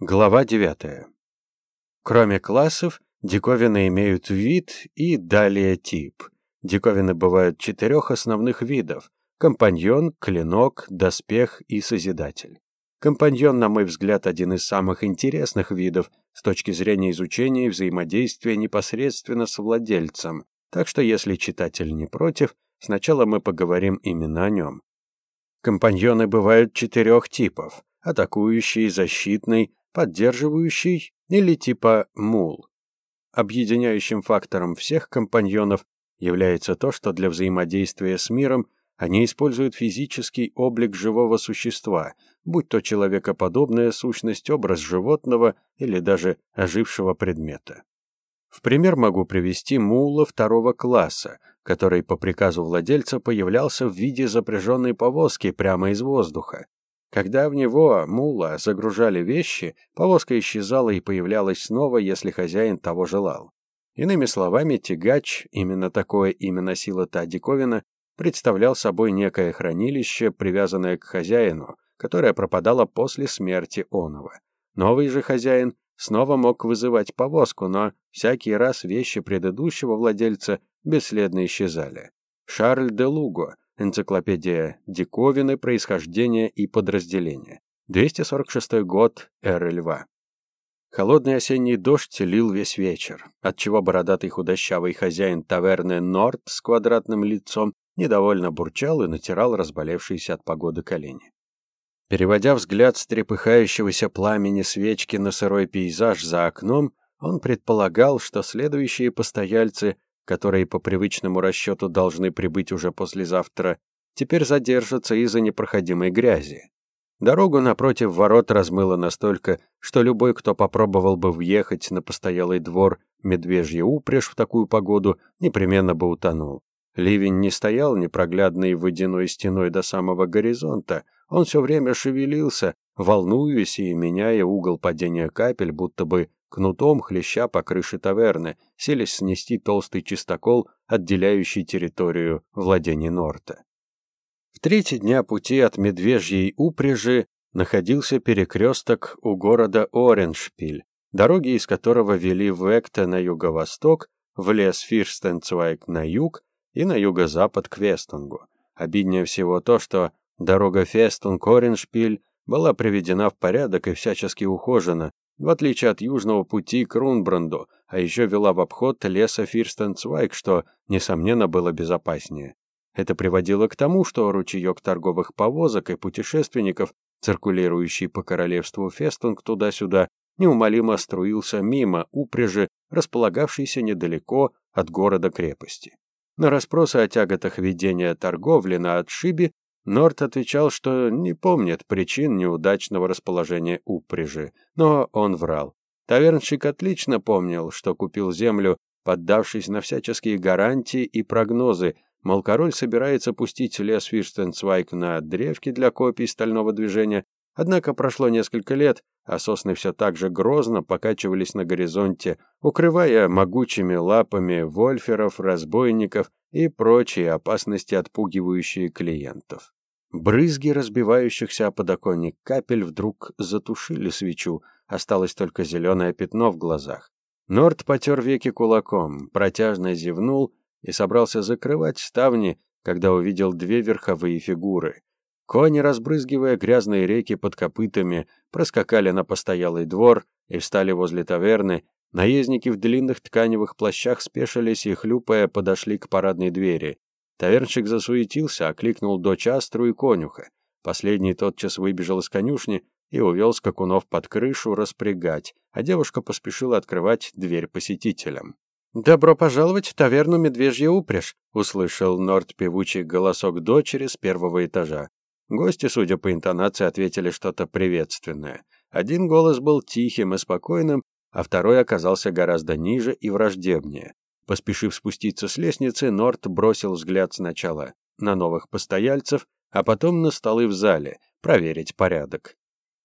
Глава 9. Кроме классов, диковины имеют вид и далее тип. Диковины бывают четырех основных видов – компаньон, клинок, доспех и созидатель. Компаньон, на мой взгляд, один из самых интересных видов с точки зрения изучения и взаимодействия непосредственно с владельцем, так что если читатель не против, сначала мы поговорим именно о нем. Компаньоны бывают четырех типов – атакующий, защитный, поддерживающий или типа мул. Объединяющим фактором всех компаньонов является то, что для взаимодействия с миром они используют физический облик живого существа, будь то человекоподобная сущность, образ животного или даже ожившего предмета. В пример могу привести мула второго класса, который по приказу владельца появлялся в виде запряженной повозки прямо из воздуха. Когда в него, мула, загружали вещи, повозка исчезала и появлялась снова, если хозяин того желал. Иными словами, тягач, именно такое имя носила та диковина, представлял собой некое хранилище, привязанное к хозяину, которое пропадало после смерти оного. Новый же хозяин снова мог вызывать повозку, но всякий раз вещи предыдущего владельца бесследно исчезали. Шарль де Луго Энциклопедия диковины, происхождения и подразделения. 246 год эры льва. Холодный осенний дождь лил весь вечер, отчего бородатый худощавый хозяин таверны Норд с квадратным лицом недовольно бурчал и натирал разболевшиеся от погоды колени. Переводя взгляд с трепыхающегося пламени свечки на сырой пейзаж за окном, он предполагал, что следующие постояльцы которые по привычному расчету должны прибыть уже послезавтра, теперь задержатся из-за непроходимой грязи. Дорогу напротив ворот размыло настолько, что любой, кто попробовал бы въехать на постоялый двор медвежья упряжь в такую погоду, непременно бы утонул. Ливень не стоял непроглядной водяной стеной до самого горизонта, он все время шевелился, волнуясь и меняя угол падения капель, будто бы кнутом хлеща по крыше таверны, селись снести толстый чистокол, отделяющий территорию владений Норта. В третий дня пути от Медвежьей упряжи находился перекресток у города Ореншпиль, дороги из которого вели в Экте на юго-восток, в лес Фирстенцвайк на юг и на юго-запад к Вестунгу. Обиднее всего то, что дорога Фестунг-Ореншпиль была приведена в порядок и всячески ухожена, в отличие от южного пути к Рунбранду, а еще вела в обход леса Фирстенцвайк, что, несомненно, было безопаснее. Это приводило к тому, что ручеек торговых повозок и путешественников, циркулирующий по королевству Фестунг туда-сюда, неумолимо струился мимо упряжи, располагавшейся недалеко от города-крепости. На расспросы о тяготах ведения торговли на отшибе Норт отвечал, что не помнит причин неудачного расположения упряжи, но он врал. Тавернщик отлично помнил, что купил землю, поддавшись на всяческие гарантии и прогнозы, мол, король собирается пустить лес Фирстенцвайк на древки для копий стального движения, однако прошло несколько лет, а сосны все так же грозно покачивались на горизонте, укрывая могучими лапами вольферов, разбойников и прочие опасности, отпугивающие клиентов. Брызги разбивающихся о подоконник капель вдруг затушили свечу, осталось только зеленое пятно в глазах. Норд потер веки кулаком, протяжно зевнул и собрался закрывать ставни, когда увидел две верховые фигуры. Кони, разбрызгивая грязные реки под копытами, проскакали на постоялый двор и встали возле таверны. Наездники в длинных тканевых плащах спешились и, хлюпая, подошли к парадной двери. Тавернщик засуетился, окликнул дочь Астру и конюха. Последний тотчас выбежал из конюшни и увел скакунов под крышу распрягать, а девушка поспешила открывать дверь посетителям. «Добро пожаловать в таверну «Медвежья упряжь», — услышал Норд певучий голосок дочери с первого этажа. Гости, судя по интонации, ответили что-то приветственное. Один голос был тихим и спокойным, а второй оказался гораздо ниже и враждебнее. Поспешив спуститься с лестницы, Норт бросил взгляд сначала на новых постояльцев, а потом на столы в зале, проверить порядок.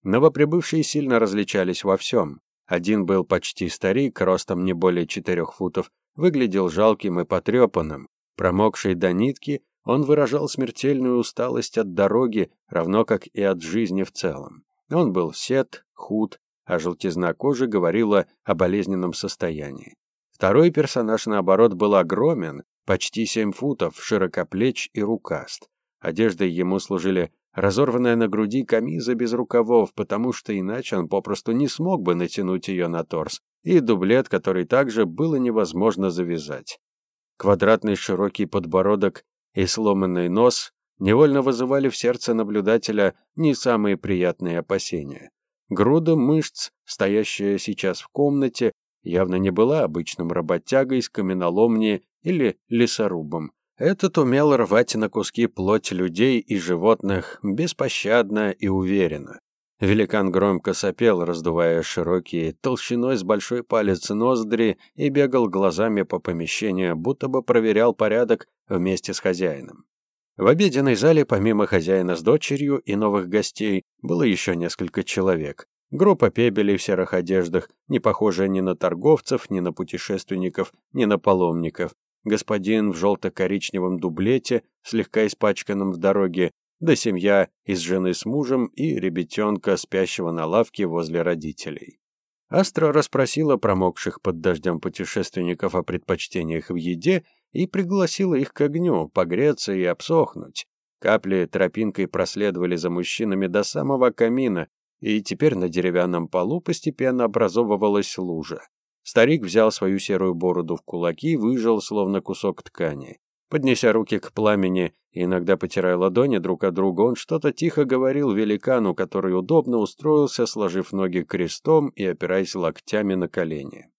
Новоприбывшие сильно различались во всем. Один был почти старик, ростом не более четырех футов, выглядел жалким и потрепанным. Промокший до нитки, он выражал смертельную усталость от дороги, равно как и от жизни в целом. Он был сед, худ, а желтизна кожи говорила о болезненном состоянии. Второй персонаж, наоборот, был огромен, почти семь футов, широкоплеч и рукаст. Одеждой ему служили разорванная на груди камиза без рукавов, потому что иначе он попросту не смог бы натянуть ее на торс, и дублет, который также было невозможно завязать. Квадратный широкий подбородок и сломанный нос невольно вызывали в сердце наблюдателя не самые приятные опасения. Груда мышц, стоящая сейчас в комнате, явно не была обычным работягой из каменоломни или лесорубом. Этот умел рвать на куски плоть людей и животных беспощадно и уверенно. Великан громко сопел, раздувая широкие, толщиной с большой палец ноздри и бегал глазами по помещению, будто бы проверял порядок вместе с хозяином. В обеденной зале, помимо хозяина с дочерью и новых гостей, было еще несколько человек. Группа пебелей в серых одеждах, не похожая ни на торговцев, ни на путешественников, ни на паломников. Господин в желто-коричневом дублете, слегка испачканном в дороге, да семья из жены с мужем и ребятенка, спящего на лавке возле родителей. Астра расспросила промокших под дождем путешественников о предпочтениях в еде и пригласила их к огню погреться и обсохнуть. Капли тропинкой проследовали за мужчинами до самого камина, и теперь на деревянном полу постепенно образовывалась лужа. Старик взял свою серую бороду в кулаки и выжил, словно кусок ткани. Поднеся руки к пламени и иногда потирая ладони друг от друга, он что-то тихо говорил великану, который удобно устроился, сложив ноги крестом и опираясь локтями на колени.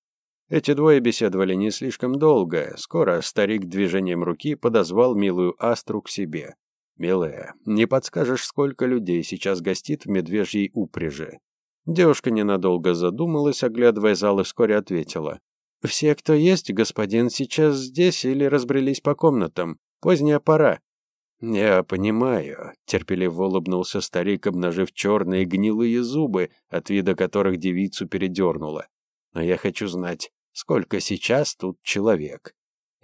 Эти двое беседовали не слишком долго. Скоро старик движением руки подозвал милую Астру к себе. «Милая, не подскажешь, сколько людей сейчас гостит в медвежьей упряжи?» Девушка ненадолго задумалась, оглядывая зал, и вскоре ответила. «Все, кто есть, господин, сейчас здесь или разбрелись по комнатам. Поздняя пора». «Я понимаю», — терпеливо улыбнулся старик, обнажив черные гнилые зубы, от вида которых девицу передернуло. «Но я хочу знать, сколько сейчас тут человек?»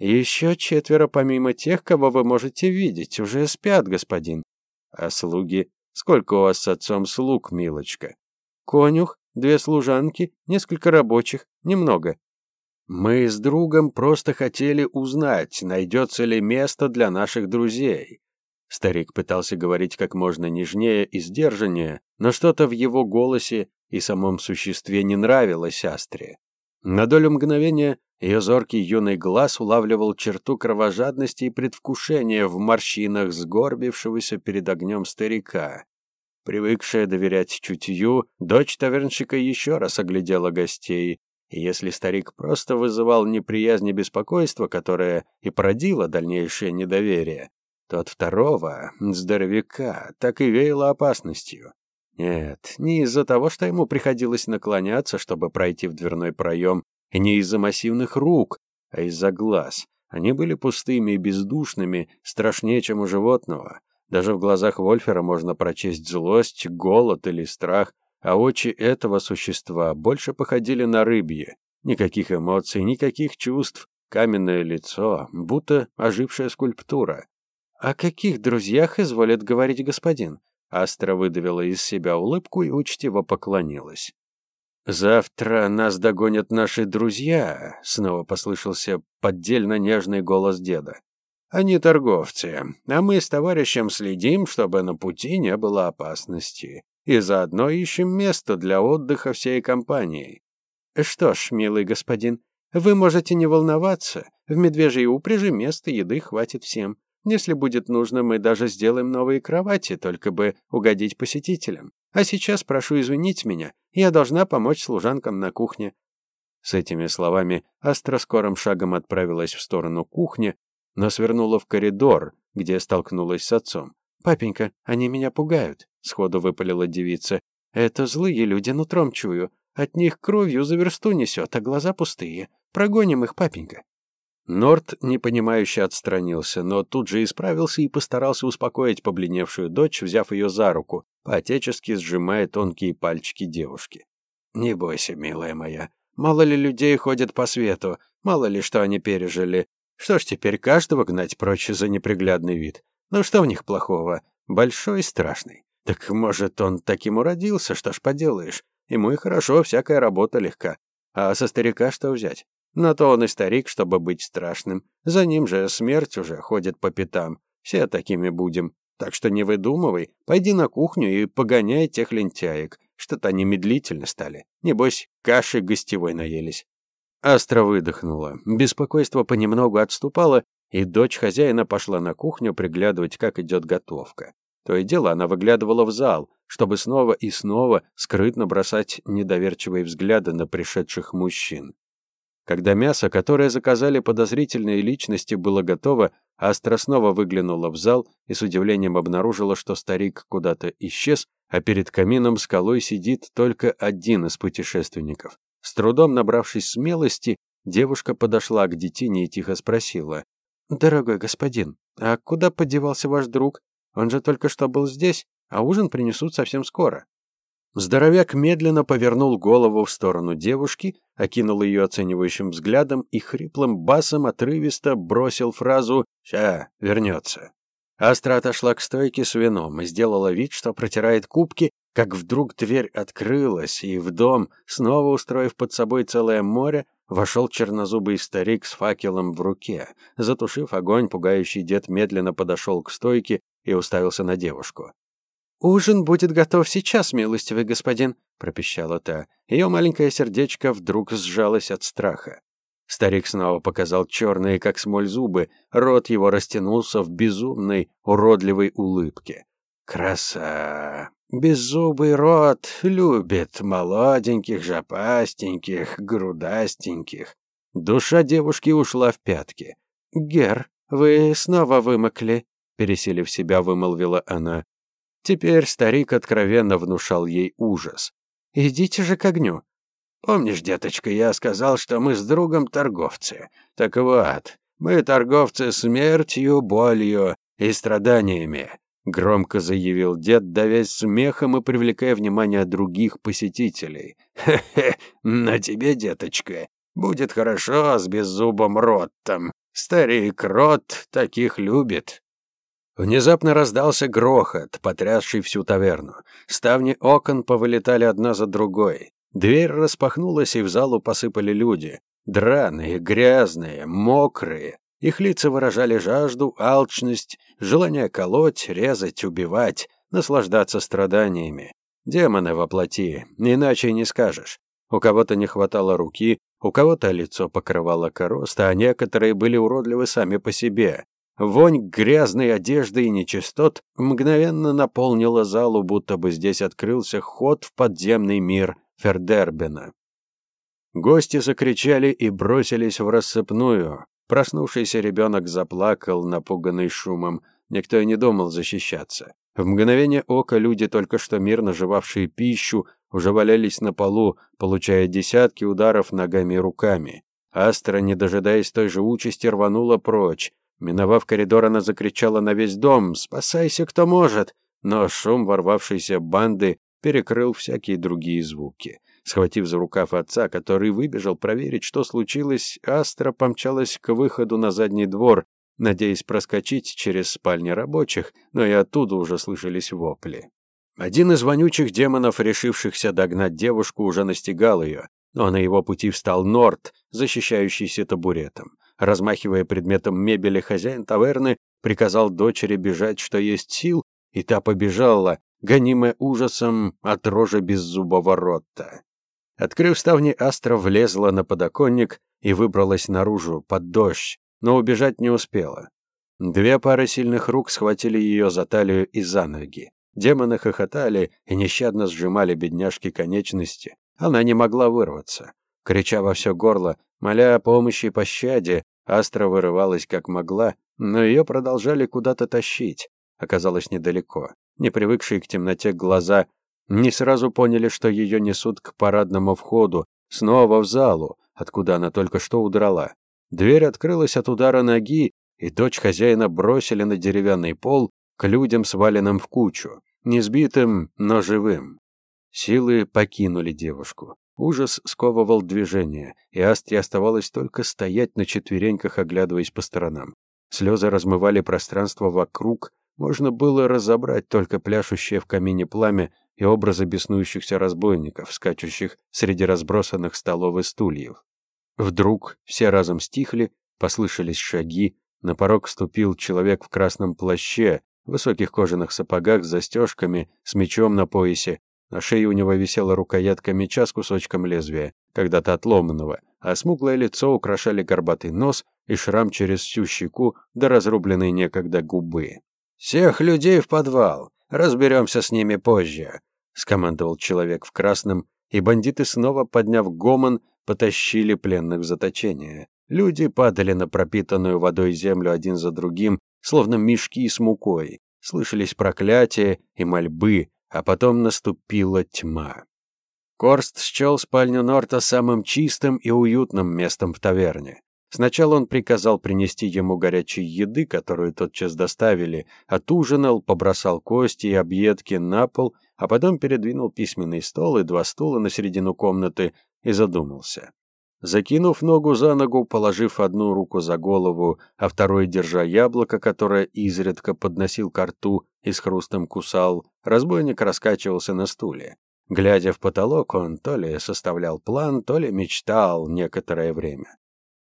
«Еще четверо, помимо тех, кого вы можете видеть, уже спят, господин». «А слуги? Сколько у вас с отцом слуг, милочка?» «Конюх, две служанки, несколько рабочих, немного». «Мы с другом просто хотели узнать, найдется ли место для наших друзей». Старик пытался говорить как можно нежнее и сдержаннее, но что-то в его голосе и самом существе не нравилось Астре. На долю мгновения ее зоркий юный глаз улавливал черту кровожадности и предвкушения в морщинах сгорбившегося перед огнем старика. Привыкшая доверять чутью, дочь тавернщика еще раз оглядела гостей, и если старик просто вызывал неприязнь и беспокойство, которое и породило дальнейшее недоверие, то от второго, здоровяка, так и веяло опасностью. Нет, не из-за того, что ему приходилось наклоняться, чтобы пройти в дверной проем, и не из-за массивных рук, а из-за глаз. Они были пустыми и бездушными, страшнее, чем у животного. Даже в глазах Вольфера можно прочесть злость, голод или страх, а очи этого существа больше походили на рыбье. Никаких эмоций, никаких чувств, каменное лицо, будто ожившая скульптура. «О каких друзьях изволит говорить господин?» Астра выдавила из себя улыбку и учтиво поклонилась. «Завтра нас догонят наши друзья», — снова послышался поддельно нежный голос деда. «Они торговцы, а мы с товарищем следим, чтобы на пути не было опасности, и заодно ищем место для отдыха всей компании». «Что ж, милый господин, вы можете не волноваться, в медвежьей упряжи места еды хватит всем. Если будет нужно, мы даже сделаем новые кровати, только бы угодить посетителям. А сейчас прошу извинить меня, я должна помочь служанкам на кухне». С этими словами Астра скорым шагом отправилась в сторону кухни, но свернула в коридор, где столкнулась с отцом. «Папенька, они меня пугают», — сходу выпалила девица. «Это злые люди, нутром чую. От них кровью за версту несет, а глаза пустые. Прогоним их, папенька». Норт, непонимающе отстранился, но тут же исправился и постарался успокоить побледневшую дочь, взяв ее за руку, по-отечески сжимая тонкие пальчики девушки. «Не бойся, милая моя. Мало ли людей ходят по свету, мало ли что они пережили. Что ж теперь каждого гнать прочь за неприглядный вид? Ну что в них плохого? Большой и страшный. Так может, он таким уродился, что ж поделаешь? Ему и хорошо, всякая работа легка. А со старика что взять? На то он и старик, чтобы быть страшным. За ним же смерть уже ходит по пятам. Все такими будем. Так что не выдумывай, пойди на кухню и погоняй тех лентяек. Что-то они медлительно стали. Небось, каши гостевой наелись. Астра выдохнула. Беспокойство понемногу отступало, и дочь хозяина пошла на кухню приглядывать, как идет готовка. То и дело она выглядывала в зал, чтобы снова и снова скрытно бросать недоверчивые взгляды на пришедших мужчин. Когда мясо, которое заказали подозрительные личности, было готово, Астра снова выглянула в зал и с удивлением обнаружила, что старик куда-то исчез, а перед камином скалой сидит только один из путешественников. С трудом набравшись смелости, девушка подошла к детине и тихо спросила. «Дорогой господин, а куда подевался ваш друг? Он же только что был здесь, а ужин принесут совсем скоро». Здоровяк медленно повернул голову в сторону девушки, окинул ее оценивающим взглядом и хриплым басом отрывисто бросил фразу «Ща, вернется». Астра отошла к стойке с вином и сделала вид, что протирает кубки, как вдруг дверь открылась, и в дом, снова устроив под собой целое море, вошел чернозубый старик с факелом в руке. Затушив огонь, пугающий дед медленно подошел к стойке и уставился на девушку. «Ужин будет готов сейчас, милостивый господин», — пропищала та. Ее маленькое сердечко вдруг сжалось от страха. Старик снова показал черные, как смоль, зубы, рот его растянулся в безумной, уродливой улыбке. «Краса! Беззубый рот любит молоденьких, жопастеньких, грудастеньких». Душа девушки ушла в пятки. «Гер, вы снова вымокли», — пересилив себя, вымолвила она. Теперь старик откровенно внушал ей ужас. «Идите же к огню». «Помнишь, деточка, я сказал, что мы с другом торговцы? Так вот, мы торговцы смертью, болью и страданиями», — громко заявил дед, давясь смехом и привлекая внимание других посетителей. «Хе-хе, на тебе, деточка, будет хорошо с беззубым ротом. Старик рот таких любит». Внезапно раздался грохот, потрясший всю таверну. Ставни окон повылетали одна за другой. Дверь распахнулась, и в залу посыпали люди. Драные, грязные, мокрые. Их лица выражали жажду, алчность, желание колоть, резать, убивать, наслаждаться страданиями. Демоны во плоти, иначе не скажешь. У кого-то не хватало руки, у кого-то лицо покрывало короста, а некоторые были уродливы сами по себе. Вонь грязной одежды и нечистот мгновенно наполнила залу, будто бы здесь открылся ход в подземный мир Фердербена. Гости закричали и бросились в рассыпную. Проснувшийся ребенок заплакал, напуганный шумом. Никто и не думал защищаться. В мгновение ока люди, только что мирно жевавшие пищу, уже валялись на полу, получая десятки ударов ногами и руками. Астра, не дожидаясь той же участи, рванула прочь. Миновав коридор, она закричала на весь дом «Спасайся, кто может!» Но шум ворвавшейся банды перекрыл всякие другие звуки. Схватив за рукав отца, который выбежал проверить, что случилось, Астра помчалась к выходу на задний двор, надеясь проскочить через спальни рабочих, но и оттуда уже слышались вопли. Один из вонючих демонов, решившихся догнать девушку, уже настигал ее, но на его пути встал Норт, защищающийся табуретом. Размахивая предметом мебели, хозяин таверны приказал дочери бежать, что есть сил, и та побежала, гонимая ужасом от рожи беззубого рота. Открыв ставни, Астра влезла на подоконник и выбралась наружу, под дождь, но убежать не успела. Две пары сильных рук схватили ее за талию и за ноги. Демоны хохотали и нещадно сжимали бедняжки конечности. Она не могла вырваться. Крича во все горло, моля о помощи и пощаде, Астра вырывалась как могла, но ее продолжали куда-то тащить. Оказалось недалеко. Не привыкшие к темноте глаза не сразу поняли, что ее несут к парадному входу, снова в залу, откуда она только что удрала. Дверь открылась от удара ноги, и дочь хозяина бросили на деревянный пол к людям, сваленным в кучу, не сбитым, но живым. Силы покинули девушку. Ужас сковывал движение, и Астре оставалось только стоять на четвереньках, оглядываясь по сторонам. Слезы размывали пространство вокруг, можно было разобрать только пляшущее в камине пламя и образы беснующихся разбойников, скачущих среди разбросанных столов и стульев. Вдруг все разом стихли, послышались шаги, на порог ступил человек в красном плаще, в высоких кожаных сапогах с застежками, с мечом на поясе. На шее у него висела рукоятка меча с кусочком лезвия, когда-то отломанного, а смуглое лицо украшали горбатый нос и шрам через всю щеку до разрубленной некогда губы. «Всех людей в подвал! Разберемся с ними позже!» — скомандовал человек в красном, и бандиты, снова подняв гомон, потащили пленных в заточение. Люди падали на пропитанную водой землю один за другим, словно мешки с мукой. Слышались проклятия и мольбы, а потом наступила тьма. Корст счел спальню Норта самым чистым и уютным местом в таверне. Сначала он приказал принести ему горячей еды, которую тотчас доставили, отужинал, побросал кости и объедки на пол, а потом передвинул письменный стол и два стула на середину комнаты и задумался. Закинув ногу за ногу, положив одну руку за голову, а второй держа яблоко, которое изредка подносил ко рту и с хрустом кусал, разбойник раскачивался на стуле. Глядя в потолок, он то ли составлял план, то ли мечтал некоторое время.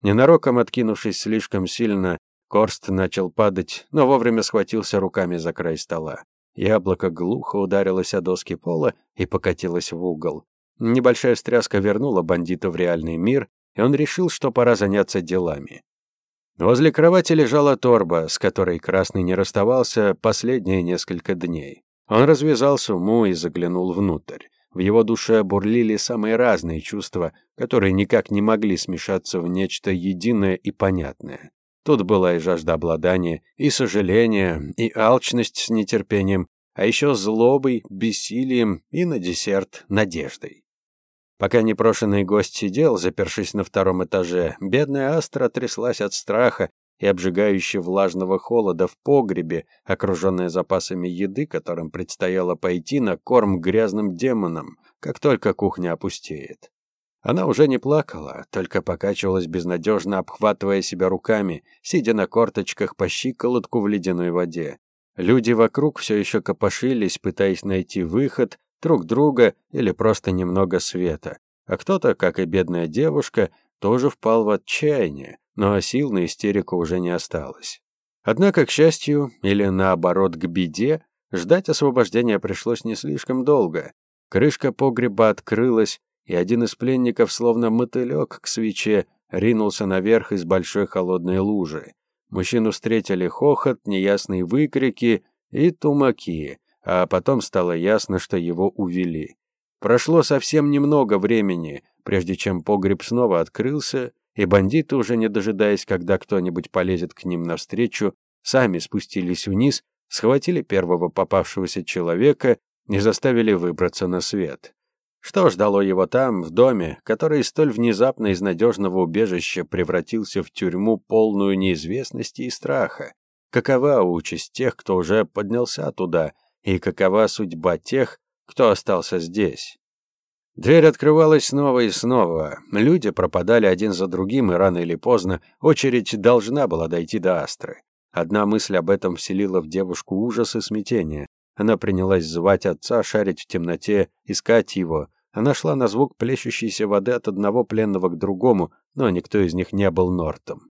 Ненароком откинувшись слишком сильно, Корст начал падать, но вовремя схватился руками за край стола. Яблоко глухо ударилось о доски пола и покатилось в угол. Небольшая встряска вернула бандита в реальный мир, и он решил, что пора заняться делами. Возле кровати лежала торба, с которой Красный не расставался последние несколько дней. Он развязал сумму и заглянул внутрь. В его душе бурлили самые разные чувства, которые никак не могли смешаться в нечто единое и понятное. Тут была и жажда обладания, и сожаление, и алчность с нетерпением, а еще злобой, бессилием и на десерт надеждой. Пока непрошенный гость сидел, запершись на втором этаже, бедная Астра тряслась от страха и обжигающе влажного холода в погребе, окруженная запасами еды, которым предстояло пойти на корм грязным демонам, как только кухня опустеет. Она уже не плакала, только покачивалась безнадежно, обхватывая себя руками, сидя на корточках по щиколотку в ледяной воде. Люди вокруг все еще копошились, пытаясь найти выход, друг друга или просто немного света. А кто-то, как и бедная девушка, тоже впал в отчаяние, но сил на истерику уже не осталось. Однако, к счастью, или наоборот, к беде, ждать освобождения пришлось не слишком долго. Крышка погреба открылась, и один из пленников, словно мотылек к свече, ринулся наверх из большой холодной лужи. Мужчину встретили хохот, неясные выкрики и тумаки, а потом стало ясно, что его увели. Прошло совсем немного времени, прежде чем погреб снова открылся, и бандиты, уже не дожидаясь, когда кто-нибудь полезет к ним навстречу, сами спустились вниз, схватили первого попавшегося человека и заставили выбраться на свет. Что ждало его там, в доме, который столь внезапно из надежного убежища превратился в тюрьму, полную неизвестности и страха? Какова участь тех, кто уже поднялся туда, и какова судьба тех, кто остался здесь. Дверь открывалась снова и снова. Люди пропадали один за другим, и рано или поздно очередь должна была дойти до Астры. Одна мысль об этом вселила в девушку ужас и смятение. Она принялась звать отца, шарить в темноте, искать его. Она шла на звук плещущейся воды от одного пленного к другому, но никто из них не был Нортом.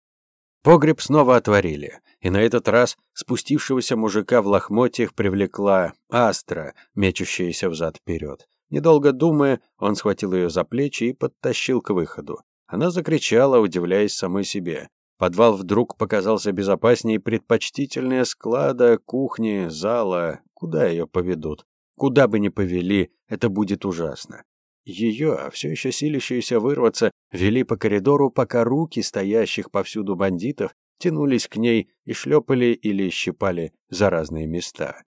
Погреб снова отворили, и на этот раз спустившегося мужика в лохмотьях привлекла Астра, мечущаяся взад-вперед. Недолго думая, он схватил ее за плечи и подтащил к выходу. Она закричала, удивляясь самой себе. Подвал вдруг показался безопаснее и предпочтительнее склада, кухни, зала. Куда ее поведут? Куда бы ни повели, это будет ужасно. Ее, все еще силящуюся вырваться, вели по коридору, пока руки стоящих повсюду бандитов тянулись к ней и шлепали или щипали за разные места.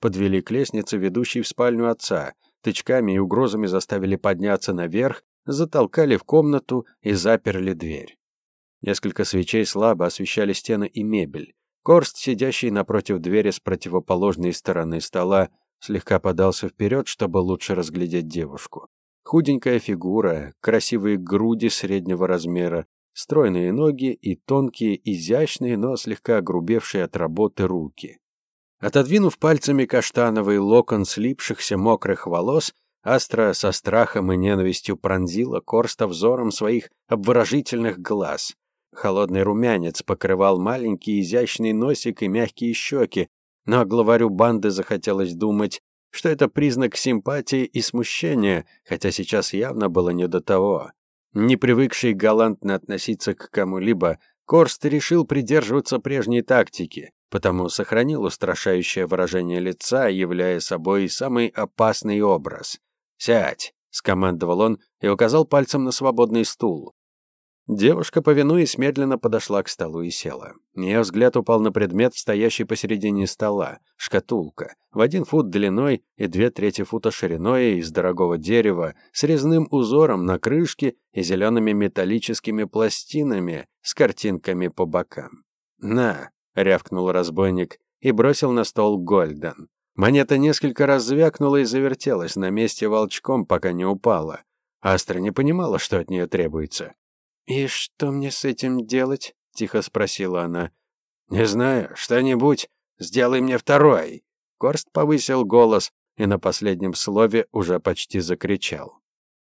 Подвели к лестнице, ведущей в спальню отца, тычками и угрозами заставили подняться наверх, затолкали в комнату и заперли дверь. Несколько свечей слабо освещали стены и мебель. Корст, сидящий напротив двери с противоположной стороны стола, слегка подался вперед, чтобы лучше разглядеть девушку. Худенькая фигура, красивые груди среднего размера, стройные ноги и тонкие, изящные, но слегка огрубевшие от работы руки. Отодвинув пальцами каштановый локон слипшихся мокрых волос, Астра со страхом и ненавистью пронзила Корста взором своих обворожительных глаз. Холодный румянец покрывал маленький изящный носик и мягкие щеки, но главарю банды захотелось думать, что это признак симпатии и смущения, хотя сейчас явно было не до того. Не привыкший галантно относиться к кому-либо, Корст решил придерживаться прежней тактики, потому сохранил устрашающее выражение лица, являя собой самый опасный образ. «Сядь!» — скомандовал он и указал пальцем на свободный стул. Девушка, повинуясь, медленно подошла к столу и села. Ее взгляд упал на предмет, стоящий посередине стола. Шкатулка. В один фут длиной и две трети фута шириной из дорогого дерева, с резным узором на крышке и зелеными металлическими пластинами с картинками по бокам. «На!» — рявкнул разбойник и бросил на стол Гольден. Монета несколько раз звякнула и завертелась на месте волчком, пока не упала. Астра не понимала, что от нее требуется. «И что мне с этим делать?» — тихо спросила она. «Не знаю, что-нибудь. Сделай мне второй». Корст повысил голос и на последнем слове уже почти закричал.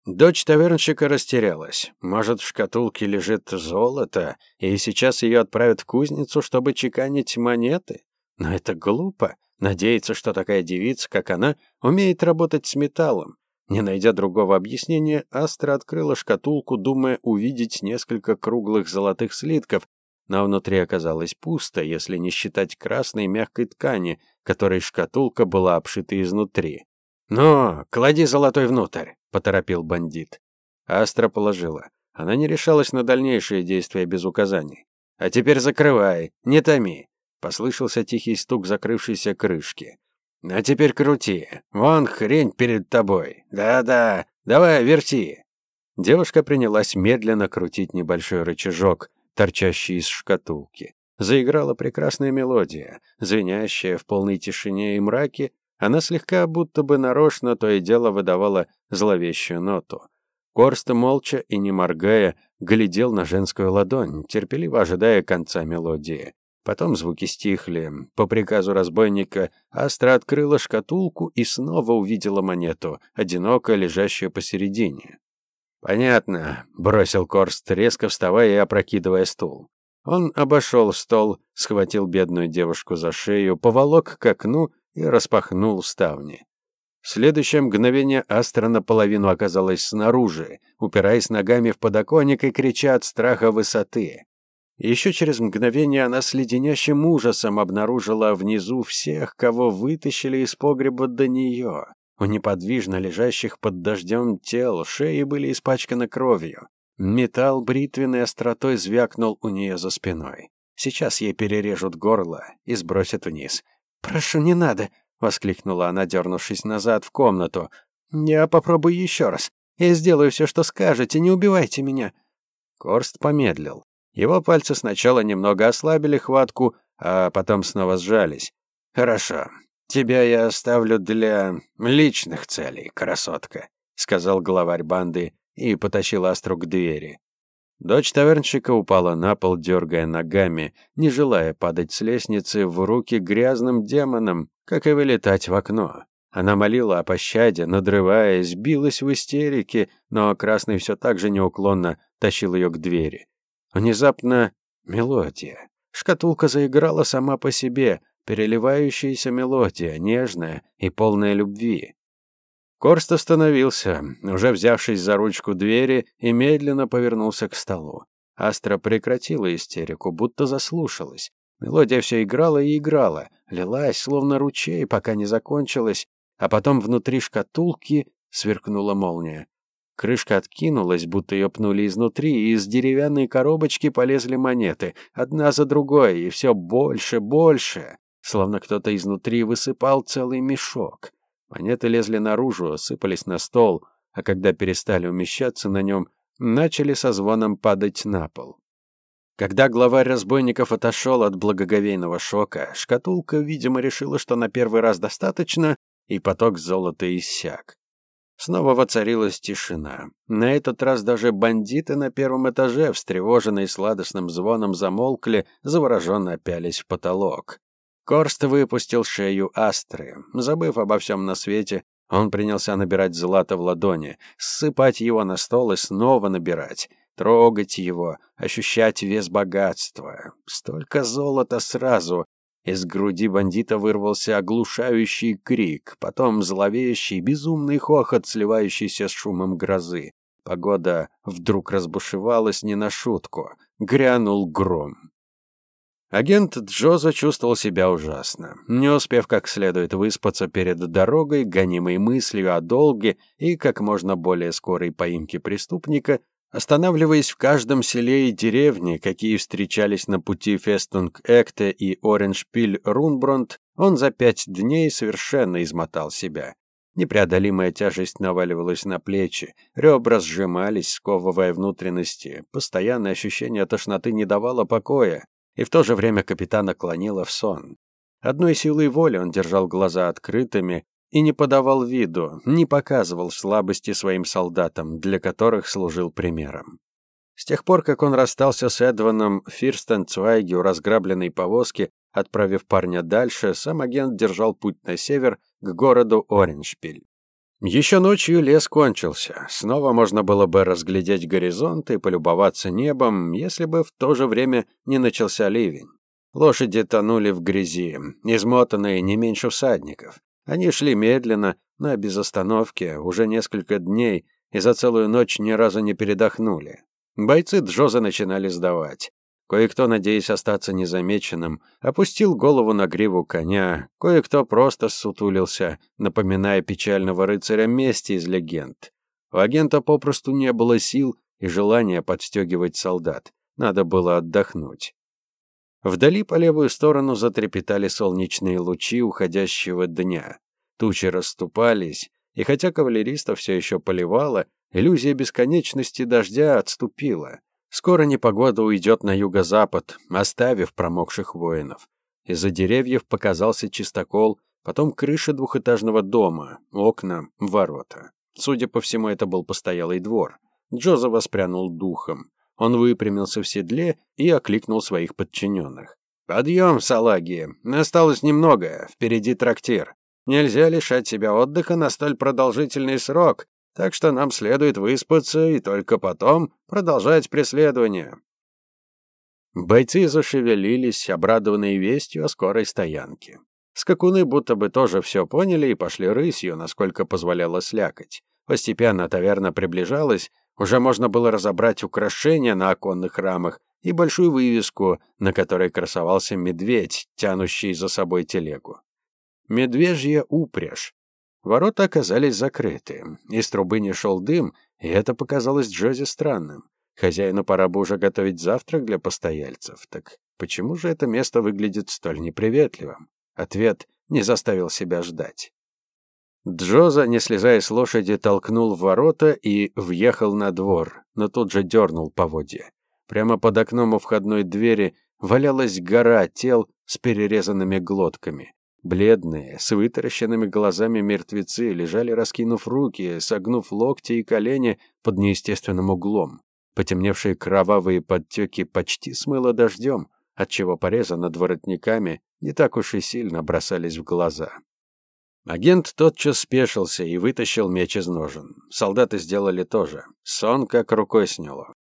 Дочь тавернщика растерялась. Может, в шкатулке лежит золото, и сейчас ее отправят в кузницу, чтобы чеканить монеты? Но это глупо. Надеяться, что такая девица, как она, умеет работать с металлом. Не найдя другого объяснения, Астра открыла шкатулку, думая увидеть несколько круглых золотых слитков, но внутри оказалось пусто, если не считать красной мягкой ткани, которой шкатулка была обшита изнутри. «Ну, клади золотой внутрь», — поторопил бандит. Астра положила. Она не решалась на дальнейшие действия без указаний. «А теперь закрывай, не томи», — послышался тихий стук закрывшейся крышки. А теперь крути. Вон хрень перед тобой. Да-да, давай, верти. Девушка принялась медленно крутить небольшой рычажок, торчащий из шкатулки. Заиграла прекрасная мелодия, звенящая в полной тишине и мраке. Она слегка, будто бы нарочно, то и дело выдавала зловещую ноту. Корст, молча и не моргая, глядел на женскую ладонь, терпеливо ожидая конца мелодии. Потом звуки стихли. По приказу разбойника Астра открыла шкатулку и снова увидела монету, одиноко лежащую посередине. «Понятно», — бросил Корст, резко вставая и опрокидывая стул. Он обошел стол, схватил бедную девушку за шею, поволок к окну и распахнул ставни. В следующее мгновение Астра наполовину оказалась снаружи, упираясь ногами в подоконник и крича от страха высоты. Еще через мгновение она с леденящим ужасом обнаружила внизу всех, кого вытащили из погреба до нее. У неподвижно лежащих под дождем тел шеи были испачканы кровью. Металл бритвенной остротой звякнул у нее за спиной. Сейчас ей перережут горло и сбросят вниз. «Прошу, не надо!» — воскликнула она, дернувшись назад в комнату. «Я попробую еще раз. Я сделаю все, что скажете. Не убивайте меня!» Корст помедлил. Его пальцы сначала немного ослабили хватку, а потом снова сжались. «Хорошо. Тебя я оставлю для личных целей, красотка», — сказал главарь банды и потащил Астру к двери. Дочь тавернщика упала на пол, дергая ногами, не желая падать с лестницы в руки грязным демонам, как и вылетать в окно. Она молила о пощаде, надрываясь, билась в истерике, но Красный все так же неуклонно тащил ее к двери. Внезапно мелодия. Шкатулка заиграла сама по себе, переливающаяся мелодия, нежная и полная любви. Корст остановился, уже взявшись за ручку двери, и медленно повернулся к столу. Астра прекратила истерику, будто заслушалась. Мелодия все играла и играла, лилась, словно ручей, пока не закончилась, а потом внутри шкатулки сверкнула молния. Крышка откинулась, будто ее пнули изнутри, и из деревянной коробочки полезли монеты, одна за другой, и все больше, больше, словно кто-то изнутри высыпал целый мешок. Монеты лезли наружу, сыпались на стол, а когда перестали умещаться на нем, начали со звоном падать на пол. Когда главарь разбойников отошел от благоговейного шока, шкатулка, видимо, решила, что на первый раз достаточно, и поток золота иссяк. Снова воцарилась тишина. На этот раз даже бандиты на первом этаже, встревоженные сладостным звоном, замолкли, завороженно опялись в потолок. Корст выпустил шею Астры. Забыв обо всем на свете, он принялся набирать злато в ладони, ссыпать его на стол и снова набирать, трогать его, ощущать вес богатства. Столько золота сразу. Из груди бандита вырвался оглушающий крик, потом зловещий, безумный хохот, сливающийся с шумом грозы. Погода вдруг разбушевалась не на шутку. Грянул гром. Агент Джоза чувствовал себя ужасно. Не успев как следует выспаться перед дорогой, гонимой мыслью о долге и как можно более скорой поимке преступника, останавливаясь в каждом селе и деревне, какие встречались на пути Фестунг-Экте и Ореншпиль-Рунбронд, он за пять дней совершенно измотал себя. Непреодолимая тяжесть наваливалась на плечи, ребра сжимались, сковывая внутренности, постоянное ощущение тошноты не давало покоя и в то же время капитана клонило в сон. Одной силой воли он держал глаза открытыми и не подавал виду, не показывал слабости своим солдатам, для которых служил примером. С тех пор, как он расстался с Эдваном Фирстенцвайге у разграбленной повозки, отправив парня дальше, сам агент держал путь на север к городу Ореншпиль. Еще ночью лес кончился. Снова можно было бы разглядеть горизонт и полюбоваться небом, если бы в то же время не начался ливень. Лошади тонули в грязи, измотанные не меньше всадников. Они шли медленно, но без остановки, уже несколько дней, и за целую ночь ни разу не передохнули. Бойцы Джоза начинали сдавать. Кое-кто, надеясь остаться незамеченным, опустил голову на гриву коня, кое-кто просто сутулился, напоминая печального рыцаря мести из легенд. У агента попросту не было сил и желания подстегивать солдат. Надо было отдохнуть. Вдали по левую сторону затрепетали солнечные лучи уходящего дня. Тучи расступались, и хотя кавалеристов все еще поливало, иллюзия бесконечности дождя отступила. Скоро непогода уйдет на юго-запад, оставив промокших воинов. Из-за деревьев показался чистокол, потом крыша двухэтажного дома, окна, ворота. Судя по всему, это был постоялый двор. Джоза воспрянул духом. Он выпрямился в седле и окликнул своих подчиненных. «Подъем, салаги! Осталось немного, впереди трактир. Нельзя лишать себя отдыха на столь продолжительный срок, так что нам следует выспаться и только потом продолжать преследование. Бойцы зашевелились, обрадованные вестью о скорой стоянке. Скакуны будто бы тоже все поняли и пошли рысью, насколько позволяла слякоть. Постепенно таверна приближалась, уже можно было разобрать украшения на оконных рамах и большую вывеску, на которой красовался медведь, тянущий за собой телегу. Медвежья упряжь Ворота оказались закрыты. Из трубы не шел дым, и это показалось Джози странным. Хозяину пора бы уже готовить завтрак для постояльцев. Так почему же это место выглядит столь неприветливым? Ответ не заставил себя ждать. Джоза, не слезая с лошади, толкнул ворота и въехал на двор, но тут же дернул поводья. Прямо под окном у входной двери валялась гора тел с перерезанными глотками. Бледные, с вытаращенными глазами мертвецы лежали, раскинув руки, согнув локти и колени под неестественным углом. Потемневшие кровавые подтеки почти смыло дождем, отчего порезы над воротниками не так уж и сильно бросались в глаза. Агент тотчас спешился и вытащил меч из ножен. Солдаты сделали то же. Сон как рукой сняло.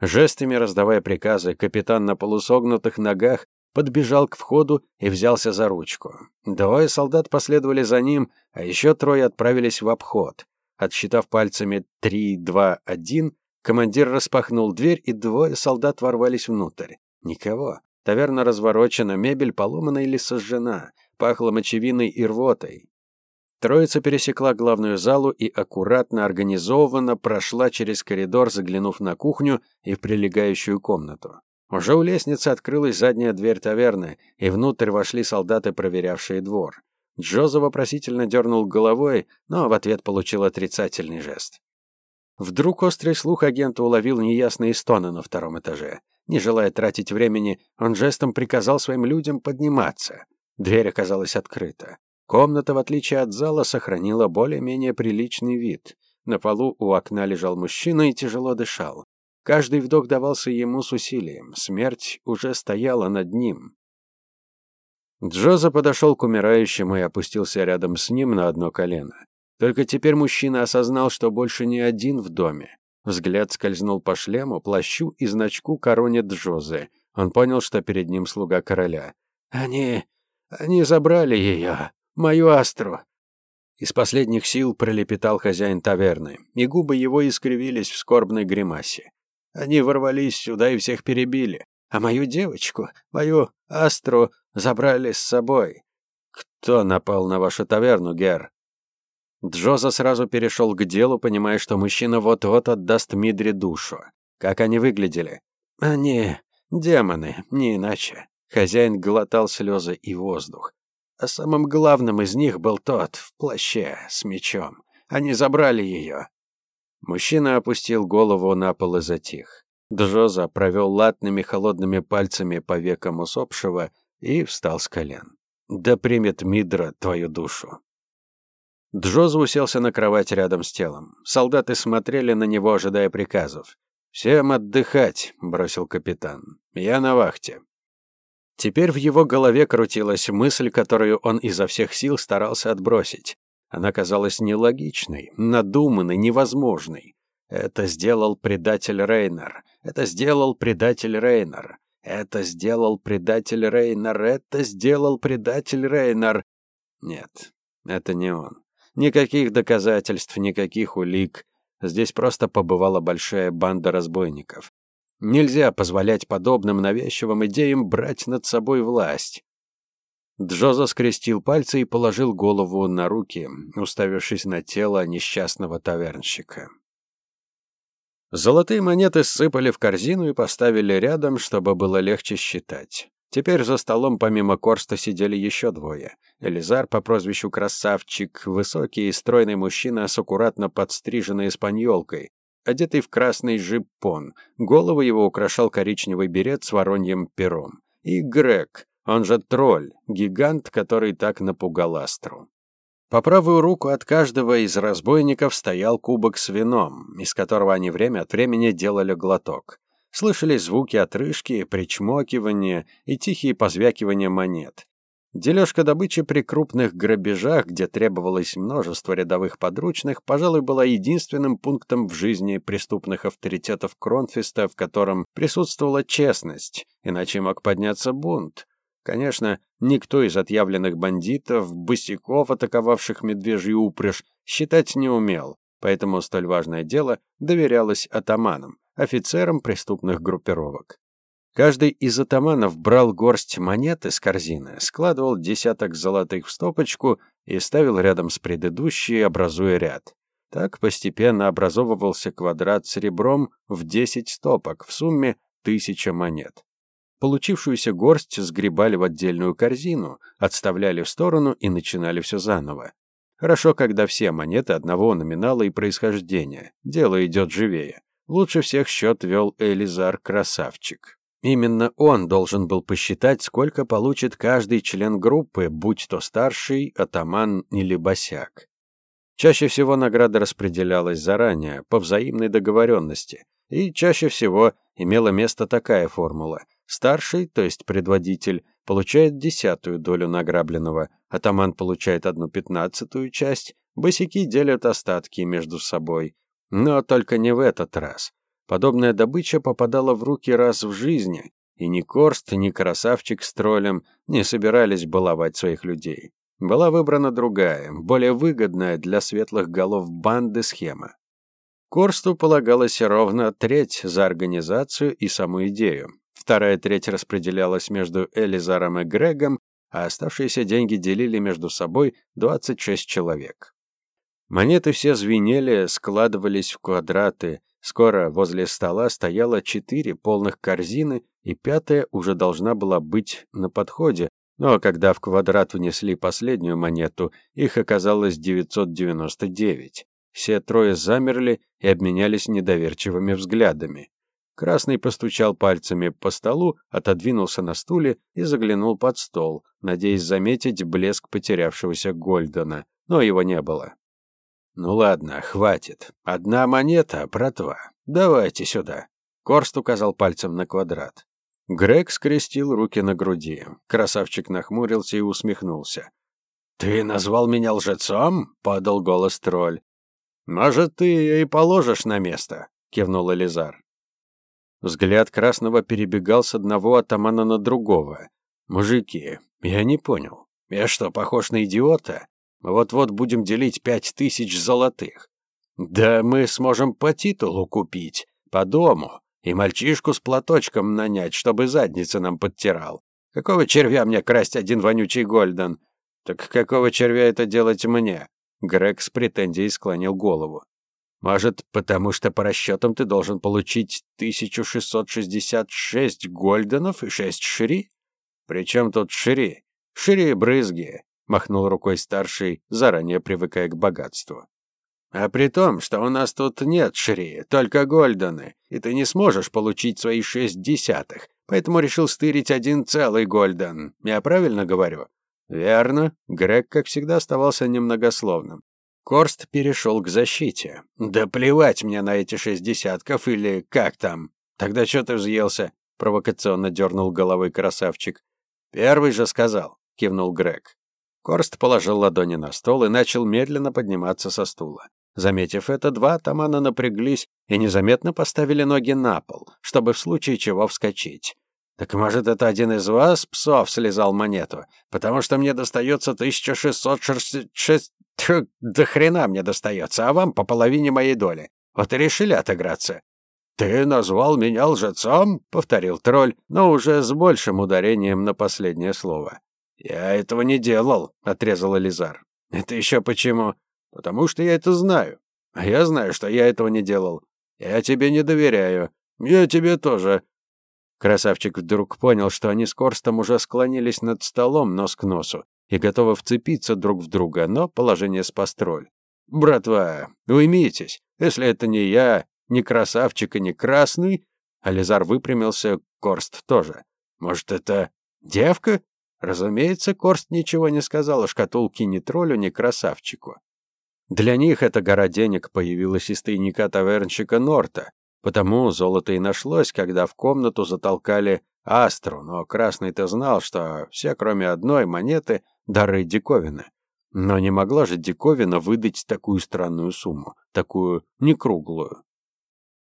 Жестами раздавая приказы, капитан на полусогнутых ногах подбежал к входу и взялся за ручку. Двое солдат последовали за ним, а еще трое отправились в обход. Отсчитав пальцами «три, два, один», командир распахнул дверь, и двое солдат ворвались внутрь. Никого. Таверна разворочена, мебель поломана или сожжена, пахло мочевиной и рвотой. Троица пересекла главную залу и аккуратно, организованно прошла через коридор, заглянув на кухню и в прилегающую комнату. Уже у лестницы открылась задняя дверь таверны, и внутрь вошли солдаты, проверявшие двор. Джоза вопросительно дернул головой, но в ответ получил отрицательный жест. Вдруг острый слух агента уловил неясные стоны на втором этаже. Не желая тратить времени, он жестом приказал своим людям подниматься. Дверь оказалась открыта. Комната, в отличие от зала, сохранила более-менее приличный вид. На полу у окна лежал мужчина и тяжело дышал. Каждый вдох давался ему с усилием. Смерть уже стояла над ним. Джоза подошел к умирающему и опустился рядом с ним на одно колено. Только теперь мужчина осознал, что больше не один в доме. Взгляд скользнул по шлему, плащу и значку короне Джозы. Он понял, что перед ним слуга короля. «Они... они забрали ее, мою астру!» Из последних сил пролепетал хозяин таверны, и губы его искривились в скорбной гримасе. «Они ворвались сюда и всех перебили, а мою девочку, мою астру, забрали с собой. Кто напал на вашу таверну, Гер?» Джоза сразу перешел к делу, понимая, что мужчина вот-вот отдаст Мидре душу. Как они выглядели? Они демоны, не иначе. Хозяин глотал слезы и воздух. А самым главным из них был тот в плаще с мечом. Они забрали ее. Мужчина опустил голову на пол и затих. Джоза провел латными холодными пальцами по векам усопшего и встал с колен. «Да примет Мидра твою душу». Джоза уселся на кровать рядом с телом. Солдаты смотрели на него, ожидая приказов. «Всем отдыхать», — бросил капитан. «Я на вахте». Теперь в его голове крутилась мысль, которую он изо всех сил старался отбросить. Она казалась нелогичной, надуманной, невозможной. Это сделал предатель Рейнер. Это сделал предатель Рейнер. Это сделал предатель Рейнер. Это сделал предатель Рейнер. Нет, это не он. Никаких доказательств, никаких улик. Здесь просто побывала большая банда разбойников. Нельзя позволять подобным навязчивым идеям брать над собой власть. Джоза скрестил пальцы и положил голову на руки, уставившись на тело несчастного тавернщика. Золотые монеты сыпали в корзину и поставили рядом, чтобы было легче считать. Теперь за столом помимо Корста сидели еще двое. Элизар по прозвищу Красавчик, высокий и стройный мужчина с аккуратно подстриженной испаньолкой, одетый в красный жиппон. Голову его украшал коричневый берет с вороньим пером. И Грег, он же тролль, гигант, который так напугал Астру. По правую руку от каждого из разбойников стоял кубок с вином, из которого они время от времени делали глоток. Слышались звуки отрыжки, причмокивания и тихие позвякивания монет. Дележка добычи при крупных грабежах, где требовалось множество рядовых подручных, пожалуй, была единственным пунктом в жизни преступных авторитетов Кронфиста, в котором присутствовала честность, иначе мог подняться бунт. Конечно, никто из отъявленных бандитов, босиков, атаковавших медвежью упряжь, считать не умел, поэтому столь важное дело доверялось атаманам офицерам преступных группировок. Каждый из атаманов брал горсть монет из корзины, складывал десяток золотых в стопочку и ставил рядом с предыдущей, образуя ряд. Так постепенно образовывался квадрат с ребром в 10 стопок, в сумме тысяча монет. Получившуюся горсть сгребали в отдельную корзину, отставляли в сторону и начинали все заново. Хорошо, когда все монеты одного номинала и происхождения. Дело идет живее. Лучше всех счет вел Элизар Красавчик. Именно он должен был посчитать, сколько получит каждый член группы, будь то старший, атаман или босяк. Чаще всего награда распределялась заранее, по взаимной договоренности, и чаще всего имела место такая формула. Старший, то есть предводитель, получает десятую долю награбленного, атаман получает одну пятнадцатую часть, босяки делят остатки между собой, но только не в этот раз. Подобная добыча попадала в руки раз в жизни, и ни Корст, ни Красавчик с троллем не собирались баловать своих людей. Была выбрана другая, более выгодная для светлых голов банды схема. Корсту полагалось ровно треть за организацию и саму идею. Вторая треть распределялась между Элизаром и Грегом, а оставшиеся деньги делили между собой 26 человек. Монеты все звенели, складывались в квадраты. Скоро возле стола стояло четыре полных корзины, и пятая уже должна была быть на подходе, но когда в квадрат внесли последнюю монету, их оказалось 999. Все трое замерли и обменялись недоверчивыми взглядами. Красный постучал пальцами по столу, отодвинулся на стуле и заглянул под стол, надеясь заметить блеск потерявшегося Гольдена, но его не было. «Ну ладно, хватит. Одна монета, братва. Давайте сюда». Корст указал пальцем на квадрат. Грег скрестил руки на груди. Красавчик нахмурился и усмехнулся. «Ты назвал меня лжецом?» — подал голос тролль. «Может, ты ее и положишь на место?» — кивнул Элизар. Взгляд Красного перебегал с одного атамана на другого. «Мужики, я не понял. Я что, похож на идиота? Вот-вот будем делить пять тысяч золотых. Да мы сможем по титулу купить, по дому, и мальчишку с платочком нанять, чтобы задница нам подтирал. Какого червя мне красть один вонючий Гольден? Так какого червя это делать мне?» Грег с претензией склонил голову. Может, потому что по расчетам ты должен получить 1666 гольденов и 6 шри? Причем тут шри? Шри брызги, махнул рукой старший, заранее привыкая к богатству. А при том, что у нас тут нет шри, только гольдены, и ты не сможешь получить свои шесть десятых, поэтому решил стырить один целый гольден. Я правильно говорю? Верно. Грег, как всегда, оставался немногословным. Корст перешел к защите. «Да плевать мне на эти шесть десятков или как там. Тогда что ты взъелся?» Провокационно дернул головой красавчик. «Первый же сказал», — кивнул Грег. Корст положил ладони на стол и начал медленно подниматься со стула. Заметив это, два атамана напряглись и незаметно поставили ноги на пол, чтобы в случае чего вскочить. «Так, может, это один из вас, псов, слезал монету? Потому что мне достается 1666 Тьфу, до хрена мне достается, а вам по половине моей доли. Вот и решили отыграться. «Ты назвал меня лжецом?» — повторил тролль, но уже с большим ударением на последнее слово. «Я этого не делал», — отрезал Элизар. «Это еще почему?» «Потому что я это знаю. А я знаю, что я этого не делал. Я тебе не доверяю. Я тебе тоже». Красавчик вдруг понял, что они с Корстом уже склонились над столом нос к носу, и готовы вцепиться друг в друга, но положение спас тролль. «Братва, уймитесь, если это не я, не красавчик и не красный...» Ализар выпрямился, Корст тоже. «Может, это девка?» Разумеется, Корст ничего не сказал о шкатулке ни троллю, ни красавчику. Для них эта гора денег появилась из тайника тавернщика Норта, потому золото и нашлось, когда в комнату затолкали Астру, но Красный-то знал, что все, кроме одной монеты, дары диковины. Но не могла же диковина выдать такую странную сумму, такую некруглую.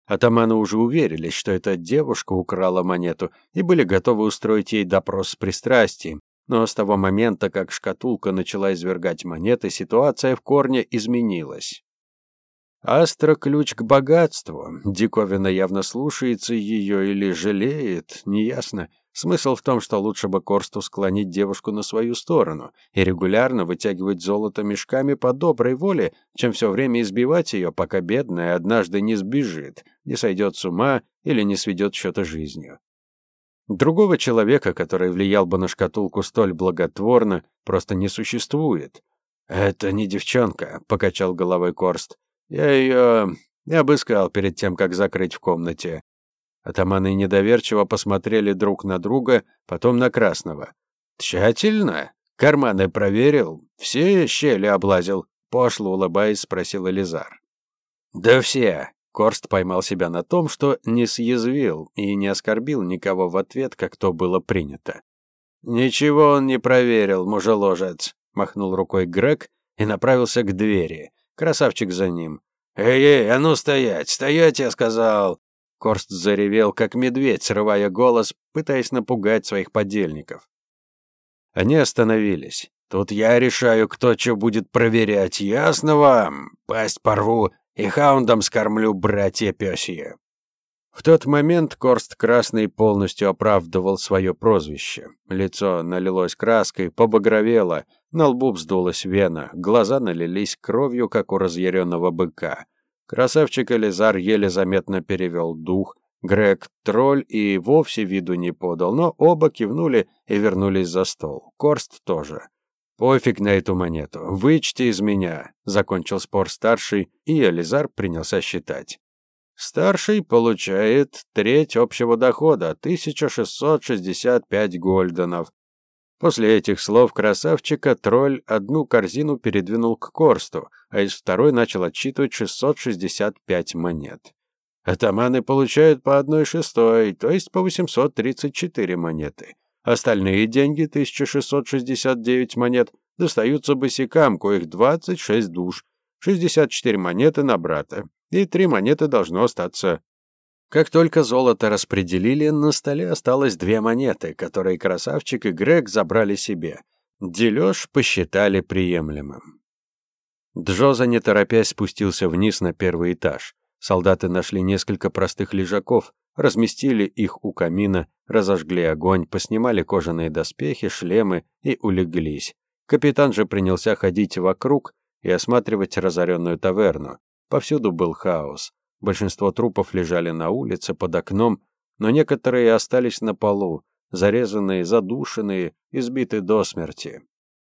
Атаманы уже уверились, что эта девушка украла монету и были готовы устроить ей допрос с пристрастием. Но с того момента, как шкатулка начала извергать монеты, ситуация в корне изменилась. Астра — ключ к богатству. Диковина явно слушается ее или жалеет, неясно. Смысл в том, что лучше бы Корсту склонить девушку на свою сторону и регулярно вытягивать золото мешками по доброй воле, чем все время избивать ее, пока бедная однажды не сбежит, не сойдет с ума или не сведет счета жизнью. Другого человека, который влиял бы на шкатулку столь благотворно, просто не существует. «Это не девчонка», — покачал головой Корст. «Я ее обыскал перед тем, как закрыть в комнате. Атаманы недоверчиво посмотрели друг на друга, потом на Красного. «Тщательно? Карманы проверил? Все щели облазил?» Пошло улыбаясь, спросил Элизар. «Да все!» Корст поймал себя на том, что не съязвил и не оскорбил никого в ответ, как то было принято. «Ничего он не проверил, мужеложец», — махнул рукой Грег и направился к двери. Красавчик за ним. «Эй-эй, а ну стоять! Стоять, я сказал!» Корст заревел, как медведь, срывая голос, пытаясь напугать своих подельников. Они остановились. «Тут я решаю, кто что будет проверять, ясно вам? Пасть порву и хаундом скормлю, братья пёсье». В тот момент Корст Красный полностью оправдывал свое прозвище. Лицо налилось краской, побагровело, на лбу вздулась вена, глаза налились кровью, как у разъяренного быка. Красавчик Элизар еле заметно перевел дух. Грег, тролль и вовсе виду не подал, но оба кивнули и вернулись за стол. Корст тоже. «Пофиг на эту монету. Вычти из меня», — закончил спор старший, и Элизар принялся считать. Старший получает треть общего дохода, 1665 гольденов. После этих слов красавчика тролль одну корзину передвинул к Корсту, а из второй начал отсчитывать 665 монет. Атаманы получают по одной шестой, то есть по 834 монеты. Остальные деньги, 1669 монет, достаются босикам, коих 26 душ, 64 монеты на брата, и 3 монеты должно остаться. Как только золото распределили, на столе осталось две монеты, которые красавчик и Грег забрали себе. Дележ посчитали приемлемым. Джоза, не торопясь, спустился вниз на первый этаж. Солдаты нашли несколько простых лежаков, разместили их у камина, разожгли огонь, поснимали кожаные доспехи, шлемы и улеглись. Капитан же принялся ходить вокруг и осматривать разоренную таверну. Повсюду был хаос. Большинство трупов лежали на улице под окном, но некоторые остались на полу, зарезанные, задушенные, избиты до смерти.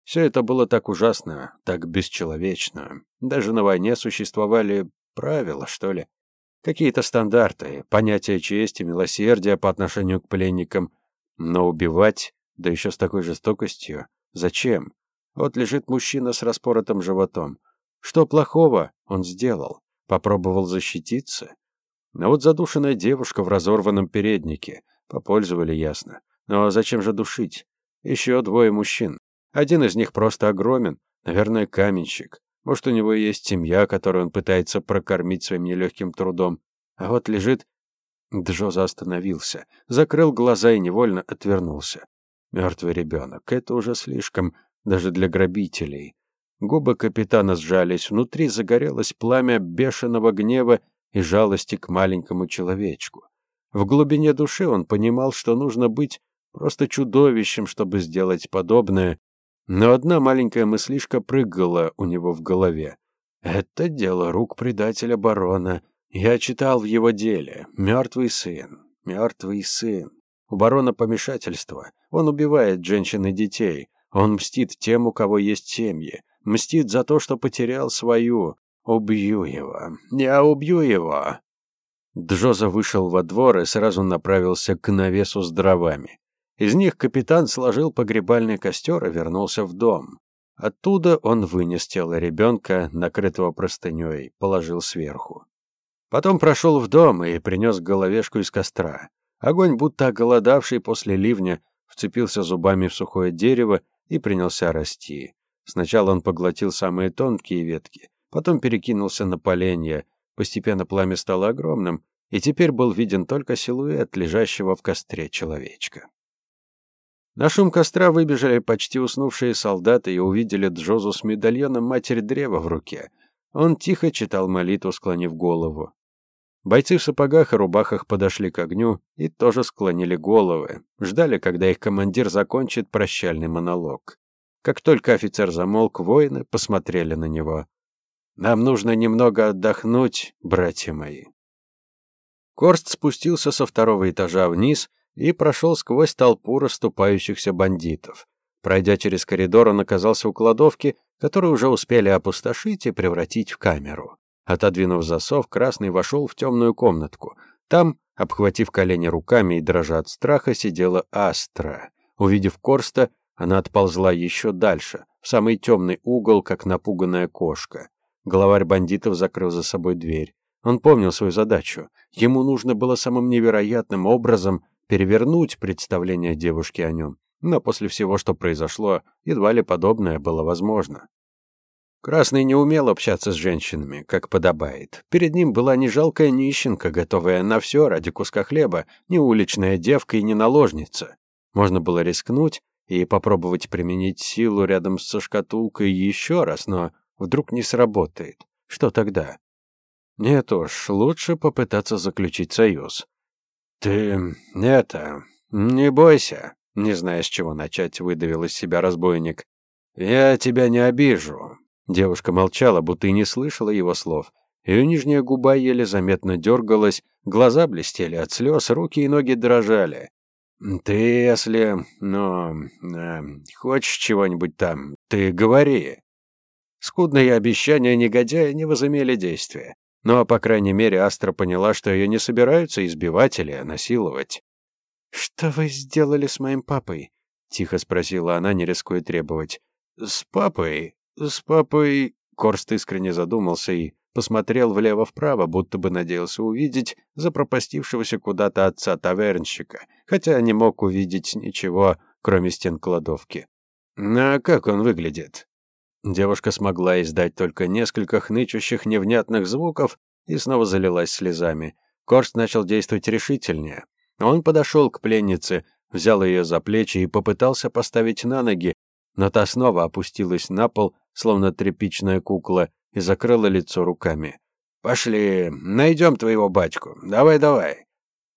Все это было так ужасно, так бесчеловечно. Даже на войне существовали правила, что ли. Какие-то стандарты, понятия чести, милосердия по отношению к пленникам. Но убивать, да еще с такой жестокостью, зачем? Вот лежит мужчина с распоротым животом. Что плохого он сделал? Попробовал защититься? Но вот задушенная девушка в разорванном переднике. Попользовали, ясно. Но зачем же душить? Еще двое мужчин. Один из них просто огромен, наверное, каменщик. Может, у него есть семья, которую он пытается прокормить своим нелегким трудом. А вот лежит... Джоза остановился, закрыл глаза и невольно отвернулся. Мертвый ребенок. Это уже слишком, даже для грабителей. Губы капитана сжались, внутри загорелось пламя бешеного гнева и жалости к маленькому человечку. В глубине души он понимал, что нужно быть просто чудовищем, чтобы сделать подобное, но одна маленькая мыслишка прыгала у него в голове. «Это дело рук предателя барона. Я читал в его деле. Мертвый сын. Мертвый сын. У барона помешательство. Он убивает женщин и детей. Он мстит тем, у кого есть семьи. Мстит за то, что потерял свою. Убью его. Я убью его!» Джоза вышел во двор и сразу направился к навесу с дровами. Из них капитан сложил погребальный костер и вернулся в дом. Оттуда он вынес тело ребенка, накрытого простыней, положил сверху. Потом прошел в дом и принес головешку из костра. Огонь, будто оголодавший после ливня, вцепился зубами в сухое дерево и принялся расти. Сначала он поглотил самые тонкие ветки, потом перекинулся на поленья. Постепенно пламя стало огромным, и теперь был виден только силуэт лежащего в костре человечка. На шум костра выбежали почти уснувшие солдаты и увидели Джозу с медальоном Матери Древа в руке. Он тихо читал молитву, склонив голову. Бойцы в сапогах и рубахах подошли к огню и тоже склонили головы, ждали, когда их командир закончит прощальный монолог. Как только офицер замолк, воины посмотрели на него. «Нам нужно немного отдохнуть, братья мои». Корст спустился со второго этажа вниз — и прошел сквозь толпу расступающихся бандитов. Пройдя через коридор, он оказался у кладовки, которую уже успели опустошить и превратить в камеру. Отодвинув засов, Красный вошел в темную комнатку. Там, обхватив колени руками и дрожа от страха, сидела Астра. Увидев Корста, она отползла еще дальше, в самый темный угол, как напуганная кошка. Главарь бандитов закрыл за собой дверь. Он помнил свою задачу. Ему нужно было самым невероятным образом перевернуть представление девушки о нем, но после всего, что произошло, едва ли подобное было возможно. Красный не умел общаться с женщинами, как подобает. Перед ним была не жалкая нищенка, готовая на все ради куска хлеба, не уличная девка и не наложница. Можно было рискнуть и попробовать применить силу рядом со шкатулкой еще раз, но вдруг не сработает. Что тогда? Нет уж, лучше попытаться заключить союз. «Ты... это... не бойся», — не зная, с чего начать, выдавил из себя разбойник. «Я тебя не обижу». Девушка молчала, будто и не слышала его слов. Ее нижняя губа еле заметно дергалась, глаза блестели от слез, руки и ноги дрожали. «Ты, если... ну... Э, хочешь чего-нибудь там, ты говори». Скудные обещания негодяя не возымели действия. Но, по крайней мере, Астра поняла, что ее не собираются избивать или насиловать. «Что вы сделали с моим папой?» — тихо спросила она, не рискуя требовать. «С папой? С папой...» Корст искренне задумался и посмотрел влево-вправо, будто бы надеялся увидеть запропастившегося куда-то отца тавернщика, хотя не мог увидеть ничего, кроме стен кладовки. «А как он выглядит?» Девушка смогла издать только несколько хнычущих невнятных звуков и снова залилась слезами. Корст начал действовать решительнее. Он подошел к пленнице, взял ее за плечи и попытался поставить на ноги, но та снова опустилась на пол, словно тряпичная кукла, и закрыла лицо руками. «Пошли, найдем твоего батьку. Давай-давай».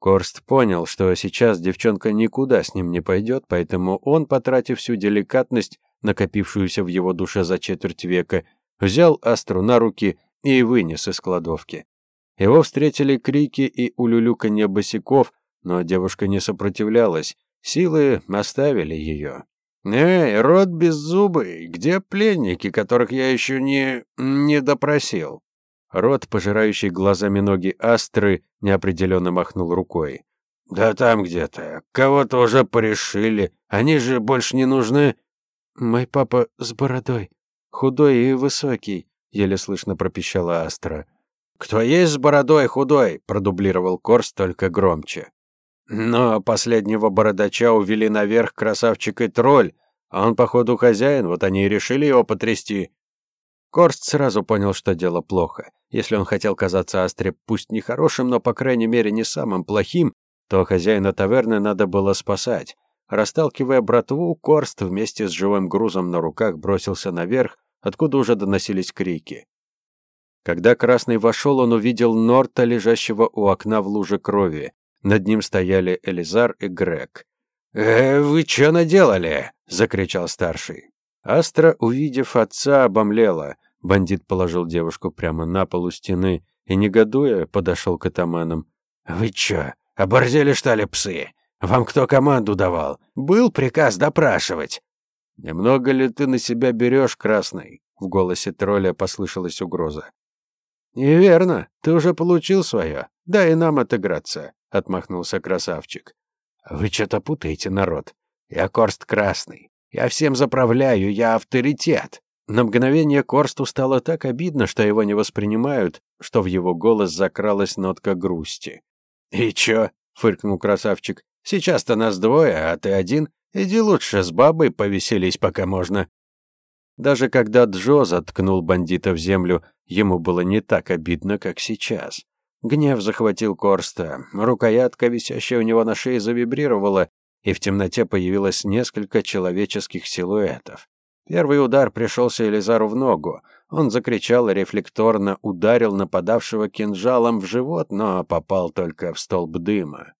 Корст понял, что сейчас девчонка никуда с ним не пойдет, поэтому он, потратив всю деликатность, накопившуюся в его душе за четверть века, взял Астру на руки и вынес из кладовки. Его встретили крики и улюлюканье босиков, но девушка не сопротивлялась, силы оставили ее. «Эй, рот беззубый, где пленники, которых я еще не... не допросил?» Рот, пожирающий глазами ноги Астры, неопределенно махнул рукой. «Да там где-то. Кого-то уже порешили. Они же больше не нужны». «Мой папа с бородой. Худой и высокий», — еле слышно пропищала Астра. «Кто есть с бородой худой?» — продублировал Корс только громче. Но последнего бородача увели наверх красавчик и тролль, а он, походу, хозяин, вот они и решили его потрясти. Корст сразу понял, что дело плохо. Если он хотел казаться Астре пусть не хорошим, но, по крайней мере, не самым плохим, то хозяина таверны надо было спасать. Расталкивая братву, Корст вместе с живым грузом на руках бросился наверх, откуда уже доносились крики. Когда Красный вошел, он увидел Норта, лежащего у окна в луже крови. Над ним стояли Элизар и Грег. «Э, вы что наделали?» — закричал старший. Астра, увидев отца, обомлела. Бандит положил девушку прямо на полу стены и, негодуя, подошел к атаманам. «Вы чё, оборзели, что ли, псы? Вам кто команду давал? Был приказ допрашивать?» «Немного ли ты на себя берешь, Красный?» В голосе тролля послышалась угроза. «Неверно. Ты уже получил свое. Дай нам отыграться отмахнулся красавчик. Вы что-то путаете, народ. Я Корст Красный. Я всем заправляю, я авторитет. На мгновение Корсту стало так обидно, что его не воспринимают, что в его голос закралась нотка грусти. «И чё?» — фыркнул красавчик. «Сейчас-то нас двое, а ты один. Иди лучше с бабой повеселись, пока можно». Даже когда Джо заткнул бандита в землю, ему было не так обидно, как сейчас. Гнев захватил Корста. Рукоятка, висящая у него на шее, завибрировала, и в темноте появилось несколько человеческих силуэтов. Первый удар пришелся Элизару в ногу. Он закричал и рефлекторно ударил нападавшего кинжалом в живот, но попал только в столб дыма.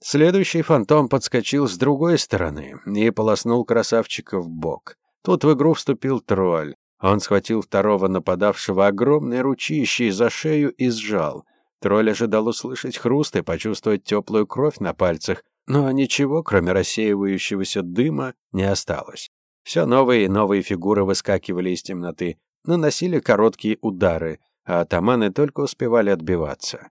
Следующий фантом подскочил с другой стороны и полоснул красавчика в бок. Тут в игру вступил тролль. Он схватил второго нападавшего огромной ручищей за шею и сжал. Тролль ожидал услышать хруст и почувствовать теплую кровь на пальцах, но ничего, кроме рассеивающегося дыма, не осталось. Все новые и новые фигуры выскакивали из темноты, наносили короткие удары, а атаманы только успевали отбиваться.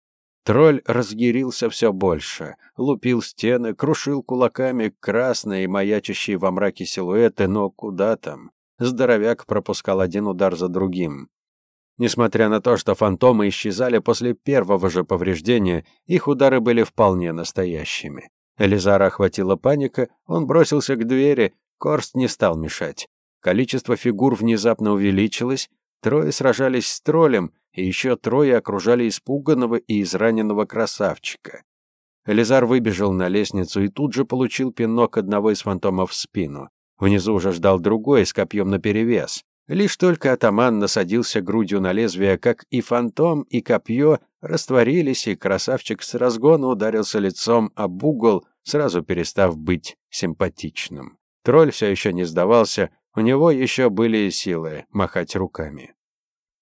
Тролль разъярился все больше, лупил стены, крушил кулаками красные маячащие во мраке силуэты, но куда там? Здоровяк пропускал один удар за другим. Несмотря на то, что фантомы исчезали после первого же повреждения, их удары были вполне настоящими. Элизара охватила паника, он бросился к двери, Корст не стал мешать. Количество фигур внезапно увеличилось, трое сражались с троллем, и еще трое окружали испуганного и израненного красавчика. Элизар выбежал на лестницу и тут же получил пинок одного из фантомов в спину. Внизу уже ждал другой с копьем наперевес. Лишь только атаман насадился грудью на лезвие, как и фантом, и копье растворились, и красавчик с разгона ударился лицом об угол, сразу перестав быть симпатичным. Тролль все еще не сдавался, у него еще были силы махать руками.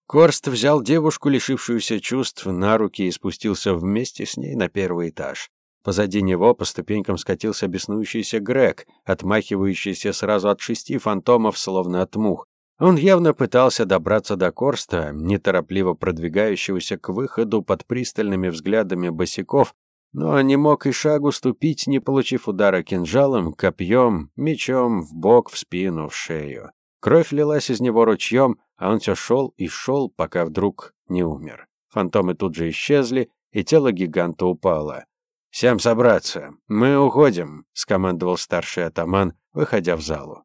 Корст взял девушку, лишившуюся чувств, на руки и спустился вместе с ней на первый этаж. Позади него по ступенькам скатился беснующийся Грег, отмахивающийся сразу от шести фантомов, словно от мух. Он явно пытался добраться до Корста, неторопливо продвигающегося к выходу под пристальными взглядами босиков, но не мог и шагу ступить, не получив удара кинжалом, копьем, мечом, в бок, в спину, в шею. Кровь лилась из него ручьем, а он все шел и шел, пока вдруг не умер. Фантомы тут же исчезли, и тело гиганта упало. «Всем собраться! Мы уходим!» — скомандовал старший атаман, выходя в залу.